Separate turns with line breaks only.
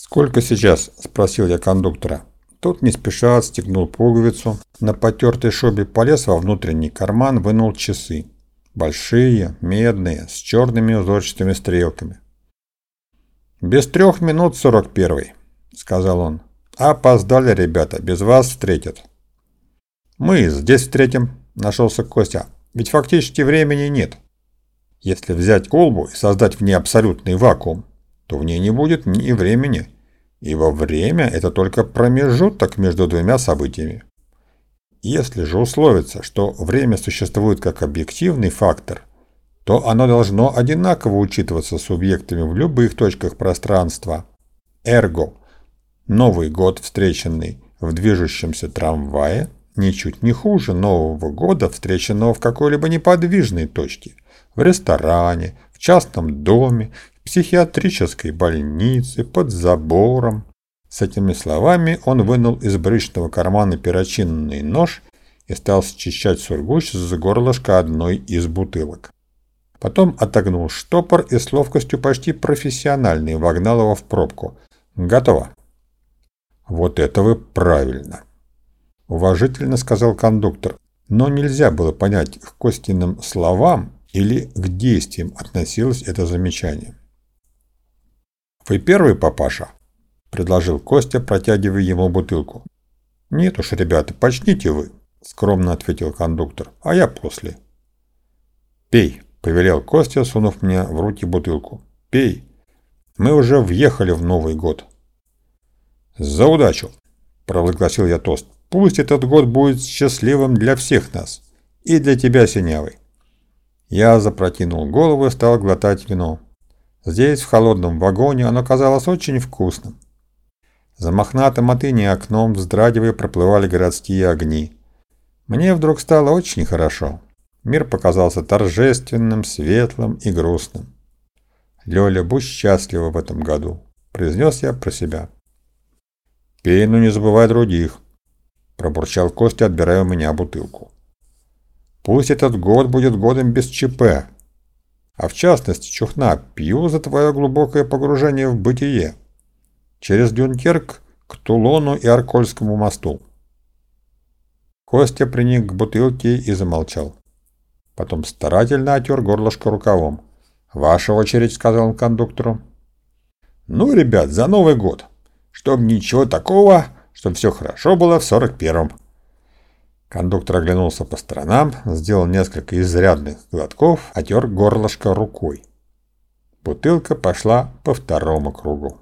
«Сколько сейчас?» – спросил я кондуктора. Тот не спеша отстегнул пуговицу, на потертой шубе полез во внутренний карман, вынул часы. Большие, медные, с черными узорчатыми стрелками. «Без трех минут сорок первый», — сказал он. «Опоздали ребята, без вас встретят». «Мы здесь встретим», — нашелся Костя. «Ведь фактически времени нет. Если взять колбу и создать в ней абсолютный вакуум, то в ней не будет ни времени, ибо время – это только промежуток между двумя событиями. Если же условиться, что время существует как объективный фактор, то оно должно одинаково учитываться субъектами в любых точках пространства. Эрго – Новый год, встреченный в движущемся трамвае, ничуть не хуже Нового года, встреченного в какой-либо неподвижной точке – в ресторане, в частном доме, психиатрической больнице, под забором. С этими словами он вынул из брючного кармана перочинный нож и стал счищать сургуч за горлышко одной из бутылок. Потом отогнул штопор и с ловкостью почти профессиональной вогнал его в пробку. «Готово». «Вот это вы правильно!» Уважительно сказал кондуктор, но нельзя было понять, к Костиным словам или к действиям относилось это замечание. «Вы первый, папаша?» – предложил Костя, протягивая ему бутылку. «Нет уж, ребята, почните вы», – скромно ответил кондуктор, – «а я после». «Пей», – повелел Костя, сунув мне в руки бутылку. «Пей. Мы уже въехали в Новый год». «За удачу!» – провозгласил я тост. «Пусть этот год будет счастливым для всех нас. И для тебя, Синявый». Я запрокинул голову и стал глотать вино. Здесь, в холодном вагоне, оно казалось очень вкусным. За мохнатым от иней окном, вздрагивая, проплывали городские огни. Мне вдруг стало очень хорошо. Мир показался торжественным, светлым и грустным. «Лёля, будь счастлива в этом году», — произнес я про себя. «Пей, но не забывай других», — пробурчал Костя, отбирая у меня бутылку. «Пусть этот год будет годом без ЧП, а в частности, Чухна, пью за твое глубокое погружение в бытие. Через Дюнкерк к Тулону и Аркольскому мосту. Костя приник к бутылке и замолчал. Потом старательно отер горлышко рукавом. «Ваша очередь», — сказал он кондуктору. «Ну, ребят, за Новый год. Чтоб ничего такого, чтоб все хорошо было в сорок первом». Кондуктор оглянулся по сторонам, сделал несколько изрядных глотков, отер горлышко рукой. Бутылка пошла по второму кругу.